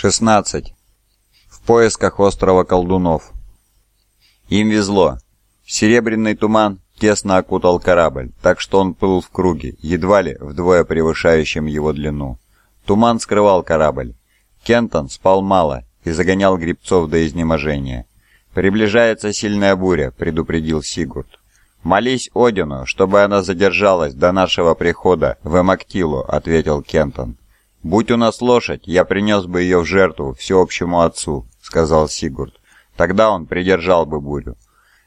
16. В поисках острова колдунов. Им везло. Серебряный туман тесно окутал корабль, так что он плыл в круге, едва ли вдвое превышающем его длину. Туман скрывал корабль. Кентон спал мало и загонял грибцов до изнеможения. «Приближается сильная буря», — предупредил Сигурд. «Молись Одину, чтобы она задержалась до нашего прихода в Эмактилу», — ответил Кентон. «Будь у нас лошадь, я принес бы ее в жертву всеобщему отцу», — сказал Сигурд. «Тогда он придержал бы бурю».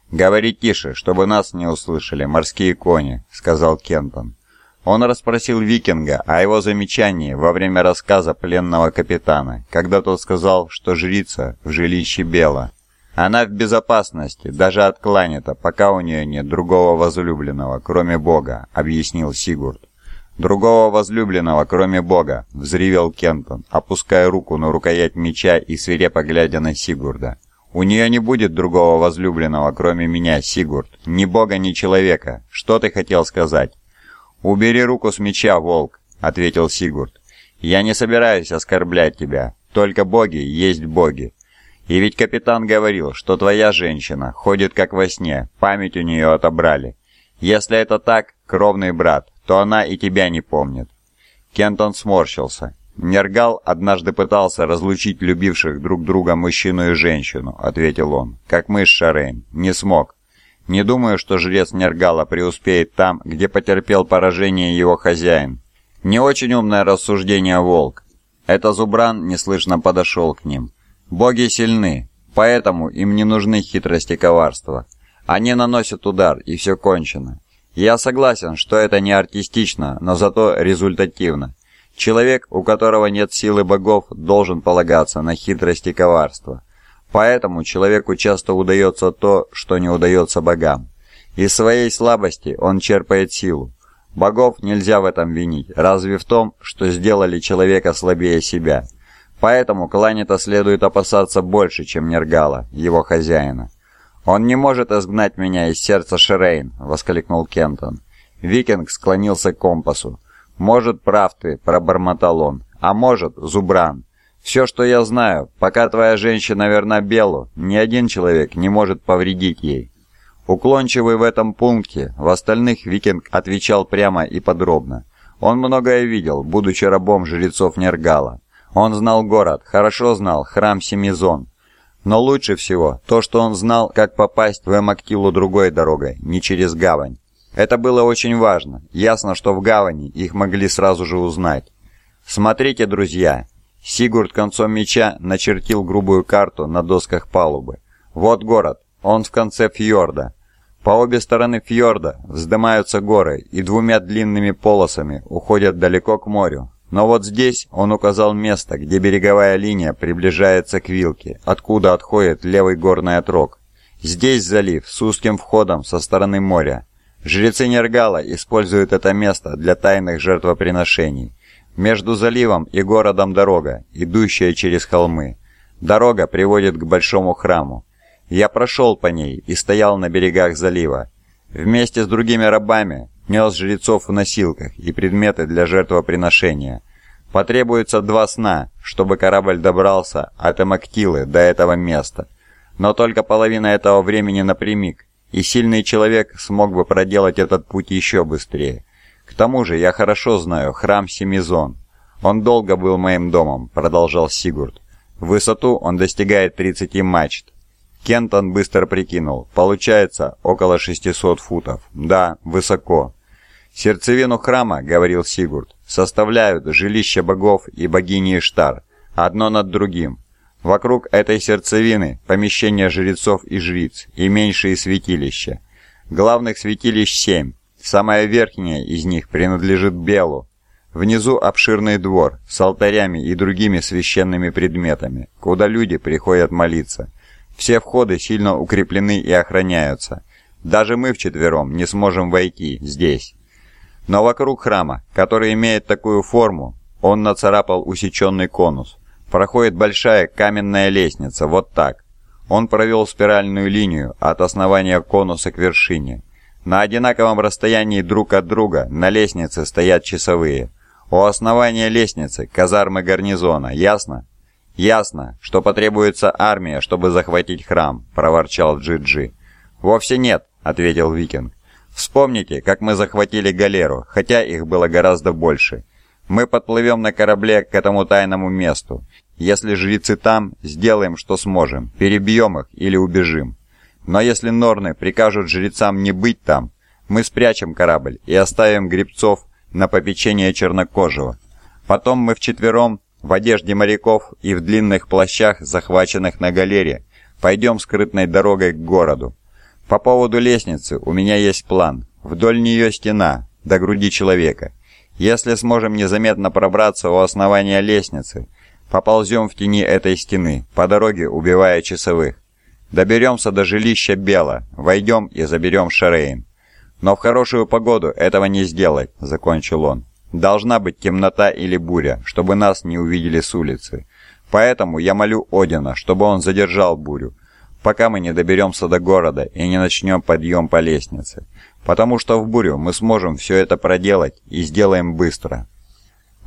«Говори тише, чтобы нас не услышали морские кони», — сказал Кентон. Он расспросил викинга о его замечании во время рассказа пленного капитана, когда тот сказал, что жрица в жилище Бела. Она в безопасности, даже от кланета, пока у нее нет другого возлюбленного, кроме Бога, объяснил Сигурд. «Другого возлюбленного, кроме Бога!» — взревел Кентон, опуская руку на рукоять меча и свирепо глядя на Сигурда. «У нее не будет другого возлюбленного, кроме меня, Сигурд. Ни Бога, ни человека. Что ты хотел сказать?» «Убери руку с меча, волк!» — ответил Сигурд. «Я не собираюсь оскорблять тебя. Только боги есть боги. И ведь капитан говорил, что твоя женщина ходит как во сне, память у нее отобрали. Если это так, кровный брат, то она и тебя не помнит». Кентон сморщился. «Нергал однажды пытался разлучить любивших друг друга мужчину и женщину», — ответил он, — «как мы с Шарейн. Не смог. Не думаю, что жрец Нергала преуспеет там, где потерпел поражение его хозяин. Не очень умное рассуждение, Волк». Это Зубран неслышно подошел к ним. «Боги сильны, поэтому им не нужны хитрости коварства. Они наносят удар, и все кончено. Я согласен, что это не артистично, но зато результативно. Человек, у которого нет силы богов, должен полагаться на хитрость и коварство. Поэтому человеку часто удается то, что не удается богам. Из своей слабости он черпает силу. Богов нельзя в этом винить, разве в том, что сделали человека слабее себя. Поэтому Кланита следует опасаться больше, чем Нергала, его хозяина. «Он не может изгнать меня из сердца Шерейн!» — воскликнул Кентон. Викинг склонился к компасу. «Может, прав ты», — пробормотал он. «А может, Зубран. Все, что я знаю, пока твоя женщина верна Белу, ни один человек не может повредить ей». Уклончивый в этом пункте, в остальных Викинг отвечал прямо и подробно. Он многое видел, будучи рабом жрецов Нергала. Он знал город, хорошо знал храм Семизон, но лучше всего то, что он знал, как попасть в Эмактилу другой дорогой, не через гавань. Это было очень важно. Ясно, что в гавани их могли сразу же узнать. Смотрите, друзья. Сигурд концом меча начертил грубую карту на досках палубы. Вот город. Он в конце фьорда. По обе стороны фьорда вздымаются горы и двумя длинными полосами уходят далеко к морю, но вот здесь он указал место, где береговая линия приближается к вилке, откуда отходит левый горный отрог. Здесь залив с узким входом со стороны моря. Жрецы Нергала используют это место для тайных жертвоприношений. Между заливом и городом дорога, идущая через холмы. Дорога приводит к большому храму. Я прошел по ней и стоял на берегах залива. Вместе с другими рабами нес жрецов в носилках и предметы для жертвоприношения. Потребуется два сна, чтобы корабль добрался от Эмактилы до этого места. Но только половина этого времени напрямик, и сильный человек смог бы проделать этот путь еще быстрее. К тому же я хорошо знаю храм Семизон. Он долго был моим домом, продолжал Сигурд. В высоту он достигает 30 мачт. Кентон быстро прикинул. Получается около 600 футов. Да, высоко. «Сердцевину храма, — говорил Сигурд, — составляют жилища богов и богини Иштар, одно над другим. Вокруг этой сердцевины помещения жрецов и жриц и меньшие святилища. Главных святилищ семь. Самое верхнее из них принадлежит Белу. Внизу обширный двор с алтарями и другими священными предметами, куда люди приходят молиться. Все входы сильно укреплены и охраняются. Даже мы вчетвером не сможем войти здесь. Но вокруг храма, который имеет такую форму, он нацарапал усеченный конус. Проходит большая каменная лестница, вот так. Он провел спиральную линию от основания конуса к вершине. На одинаковом расстоянии друг от друга на лестнице стоят часовые. У основания лестницы казармы гарнизона, ясно? «Ясно, что потребуется армия, чтобы захватить храм», — проворчал Джиджи. «Вовсе нет», — ответил Викинг. «Вспомните, как мы захватили галеру, хотя их было гораздо больше. Мы подплывем на корабле к этому тайному месту. Если жрецы там, сделаем, что сможем, перебьем их или убежим. Но если Норны прикажут жрецам не быть там, мы спрячем корабль и оставим грибцов на попечение чернокожего. Потом мы вчетвером, в одежде моряков и в длинных плащах, захваченных на галере, пойдем скрытной дорогой к городу. По поводу лестницы у меня есть план. Вдоль нее стена, до груди человека. Если сможем незаметно пробраться у основания лестницы, поползем в тени этой стены, по дороге убивая часовых. Доберемся до жилища Бела, войдем и заберем Шарейн. Но в хорошую погоду этого не сделать, закончил он. Должна быть темнота или буря, чтобы нас не увидели с улицы. Поэтому я молю Одина, чтобы он задержал бурю, пока мы не доберемся до города и не начнем подъем по лестнице. Потому что в бурю мы сможем все это проделать и сделаем быстро.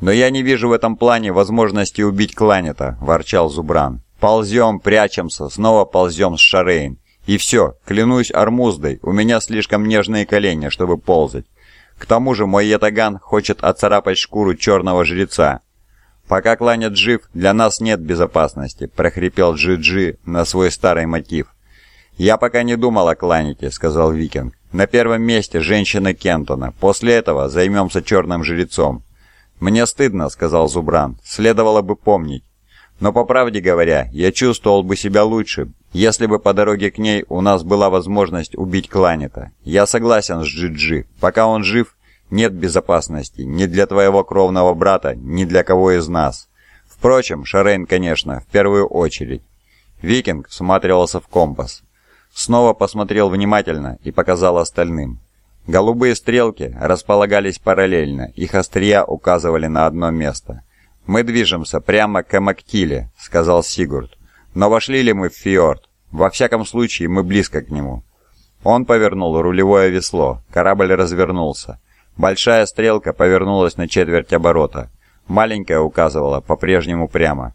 «Но я не вижу в этом плане возможности убить Кланета», – ворчал Зубран. «Ползем, прячемся, снова ползем с Шарейн. И все, клянусь Армуздой, у меня слишком нежные колени, чтобы ползать. К тому же мой ятаган хочет оцарапать шкуру черного жреца. «Пока кланет жив, для нас нет безопасности», – прохрипел Джи-Джи на свой старый мотив. «Я пока не думал о кланете», – сказал Викинг. «На первом месте женщина Кентона. После этого займемся черным жрецом». «Мне стыдно», – сказал Зубран. «Следовало бы помнить. Но по правде говоря, я чувствовал бы себя лучше, если бы по дороге к ней у нас была возможность убить Кланета. Я согласен с Джиджи. Пока он жив, нет безопасности ни для твоего кровного брата, ни для кого из нас. Впрочем, Шарейн, конечно, в первую очередь. Викинг всматривался в компас. Снова посмотрел внимательно и показал остальным. Голубые стрелки располагались параллельно, их острия указывали на одно место. «Мы движемся прямо к Эмактиле», — сказал Сигурд. «Но вошли ли мы в фьорд? Во всяком случае, мы близко к нему». Он повернул рулевое весло, корабль развернулся. Большая стрелка повернулась на четверть оборота. Маленькая указывала по-прежнему прямо.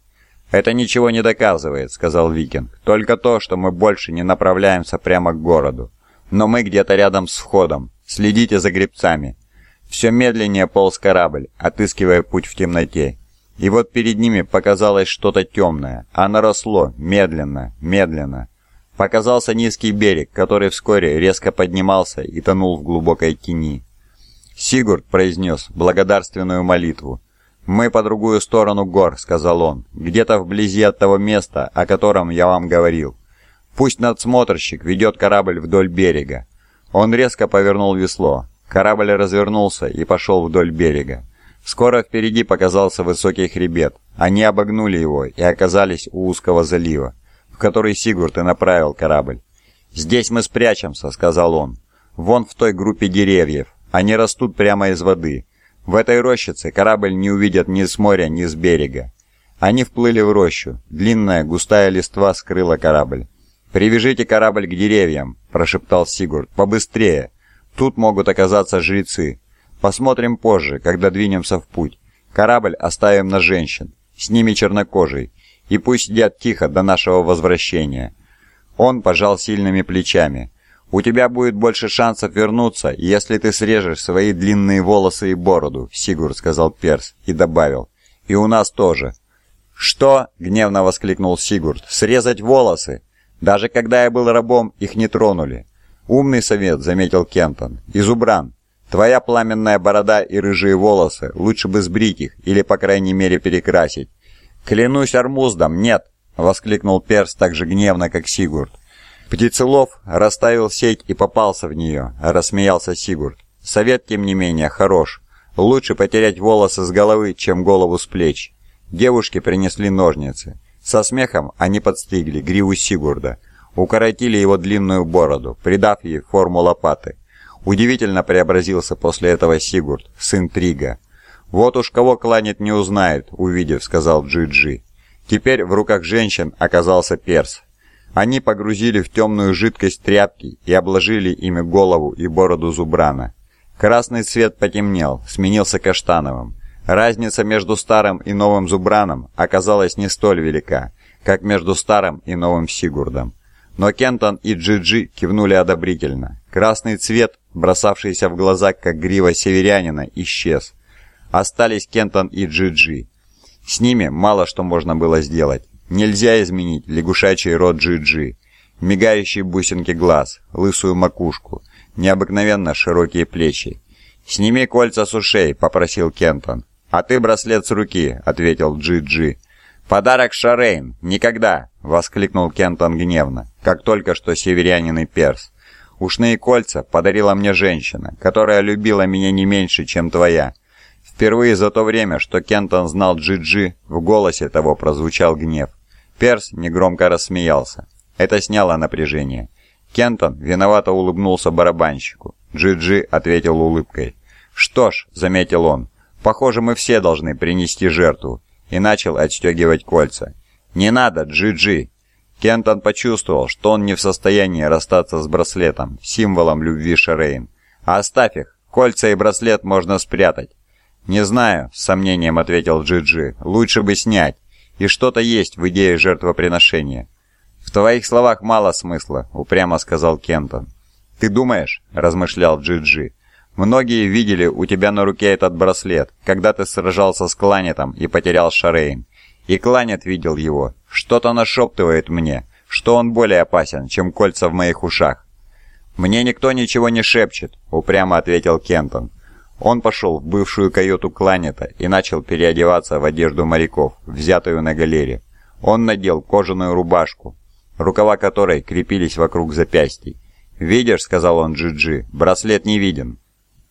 «Это ничего не доказывает», — сказал Викинг. «Только то, что мы больше не направляемся прямо к городу. Но мы где-то рядом с входом. Следите за гребцами». Все медленнее полз корабль, отыскивая путь в темноте. И вот перед ними показалось что-то темное. Оно росло, медленно, медленно. Показался низкий берег, который вскоре резко поднимался и тонул в глубокой тени. Сигурд произнес благодарственную молитву. «Мы по другую сторону гор», — сказал он, — «где-то вблизи от того места, о котором я вам говорил. Пусть надсмотрщик ведет корабль вдоль берега». Он резко повернул весло. Корабль развернулся и пошел вдоль берега. Скоро впереди показался высокий хребет. Они обогнули его и оказались у узкого залива, в который Сигурд и направил корабль. «Здесь мы спрячемся», — сказал он. «Вон в той группе деревьев. Они растут прямо из воды. В этой рощице корабль не увидят ни с моря, ни с берега». Они вплыли в рощу. Длинная густая листва скрыла корабль. «Привяжите корабль к деревьям», – прошептал Сигурд. «Побыстрее. Тут могут оказаться жрецы. Посмотрим позже, когда двинемся в путь. Корабль оставим на женщин. С ними чернокожий. И пусть сидят тихо до нашего возвращения». Он пожал сильными плечами. «У тебя будет больше шансов вернуться, если ты срежешь свои длинные волосы и бороду», — Сигур сказал Перс и добавил. «И у нас тоже». «Что?» — гневно воскликнул Сигурд. «Срезать волосы? Даже когда я был рабом, их не тронули». «Умный совет», — заметил Кентон. «Изубран, Твоя пламенная борода и рыжие волосы, лучше бы сбрить их или, по крайней мере, перекрасить. «Клянусь армуздом, нет!» — воскликнул Перс так же гневно, как Сигурд. Птицелов расставил сеть и попался в нее, рассмеялся Сигурд. Совет, тем не менее, хорош. Лучше потерять волосы с головы, чем голову с плеч. Девушки принесли ножницы. Со смехом они подстригли гриву Сигурда, укоротили его длинную бороду, придав ей форму лопаты. Удивительно преобразился после этого Сигурд, сын Трига. «Вот уж кого кланет не узнает, увидев», — сказал Джи-Джи. Теперь в руках женщин оказался перс. Они погрузили в темную жидкость тряпки и обложили ими голову и бороду Зубрана. Красный цвет потемнел, сменился каштановым. Разница между старым и новым Зубраном оказалась не столь велика, как между старым и новым Сигурдом. Но Кентон и Джиджи кивнули одобрительно. Красный цвет, бросавшийся в глаза, как грива северянина, исчез. Остались Кентон и Джиджи. С ними мало что можно было сделать. Нельзя изменить лягушачий рот Джиджи, мигающие бусинки глаз, лысую макушку, необыкновенно широкие плечи. «Сними кольца с ушей», — попросил Кентон. «А ты браслет с руки», — ответил Джиджи. «Подарок Шарейн! Никогда!» — воскликнул Кентон гневно, как только что северянин и перс. «Ушные кольца подарила мне женщина, которая любила меня не меньше, чем твоя». Впервые за то время, что Кентон знал Джиджи, в голосе того прозвучал гнев. Перс негромко рассмеялся. Это сняло напряжение. Кентон виновато улыбнулся барабанщику. Джиджи ответил улыбкой. «Что ж», — заметил он, — «похоже, мы все должны принести жертву и начал отстегивать кольца. «Не надо, Джи-Джи!» Кентон почувствовал, что он не в состоянии расстаться с браслетом, символом любви Шарейн. «А оставь их, кольца и браслет можно спрятать». «Не знаю», — с сомнением ответил Джи-Джи, — «лучше бы снять. И что-то есть в идее жертвоприношения». «В твоих словах мало смысла», — упрямо сказал Кентон. «Ты думаешь?» — размышлял Джи-Джи. Многие видели у тебя на руке этот браслет, когда ты сражался с Кланетом и потерял Шарейн. И Кланет видел его. Что-то нашептывает мне, что он более опасен, чем кольца в моих ушах. «Мне никто ничего не шепчет», — упрямо ответил Кентон. Он пошел в бывшую каюту Кланета и начал переодеваться в одежду моряков, взятую на галере. Он надел кожаную рубашку, рукава которой крепились вокруг запястий. «Видишь», — сказал он Джиджи, -Джи, — «браслет не виден».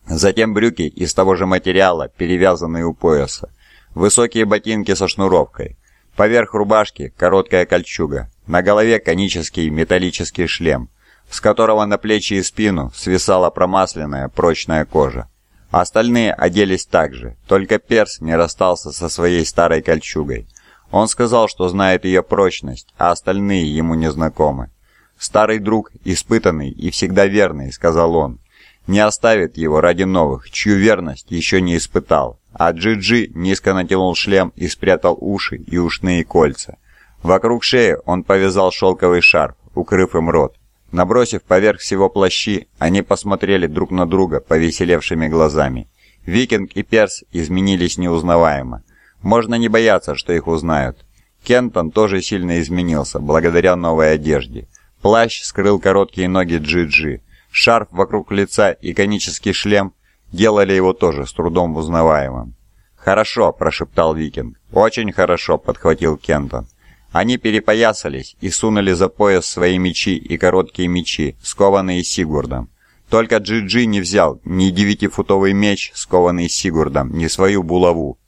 Затем брюки из того же материала, перевязанные у пояса. Высокие ботинки со шнуровкой. Поверх рубашки короткая кольчуга. На голове конический металлический шлем, с которого на плечи и спину свисала промасленная прочная кожа. Остальные оделись так же, только Перс не расстался со своей старой кольчугой. Он сказал, что знает ее прочность, а остальные ему не знакомы. «Старый друг, испытанный и всегда верный», — сказал он, не оставит его ради новых, чью верность еще не испытал. А Джиджи -Джи низко натянул шлем и спрятал уши и ушные кольца. Вокруг шеи он повязал шелковый шарф, укрыв им рот. Набросив поверх всего плащи, они посмотрели друг на друга повеселевшими глазами. Викинг и Перс изменились неузнаваемо. Можно не бояться, что их узнают. Кентон тоже сильно изменился, благодаря новой одежде. Плащ скрыл короткие ноги Джиджи. -Джи. Шарф вокруг лица и конический шлем делали его тоже с трудом узнаваемым. «Хорошо», – прошептал Викинг. «Очень хорошо», – подхватил Кентон. Они перепоясались и сунули за пояс свои мечи и короткие мечи, скованные Сигурдом. Только Джиджи -Джи не взял ни девятифутовый меч, скованный Сигурдом, ни свою булаву.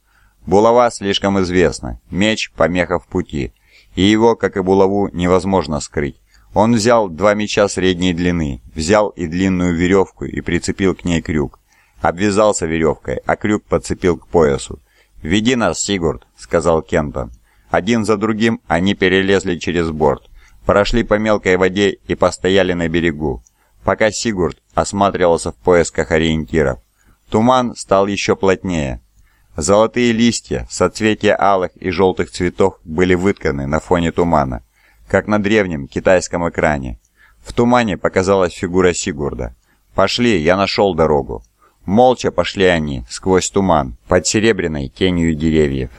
Булава слишком известна, меч – помеха в пути, и его, как и булаву, невозможно скрыть. Он взял два меча средней длины, взял и длинную веревку и прицепил к ней крюк. Обвязался веревкой, а крюк подцепил к поясу. «Веди нас, Сигурд», — сказал Кентон. Один за другим они перелезли через борт, прошли по мелкой воде и постояли на берегу, пока Сигурд осматривался в поисках ориентиров. Туман стал еще плотнее. Золотые листья, соцветия алых и желтых цветов были вытканы на фоне тумана как на древнем китайском экране. В тумане показалась фигура Сигурда. «Пошли, я нашел дорогу». Молча пошли они сквозь туман, под серебряной тенью деревьев.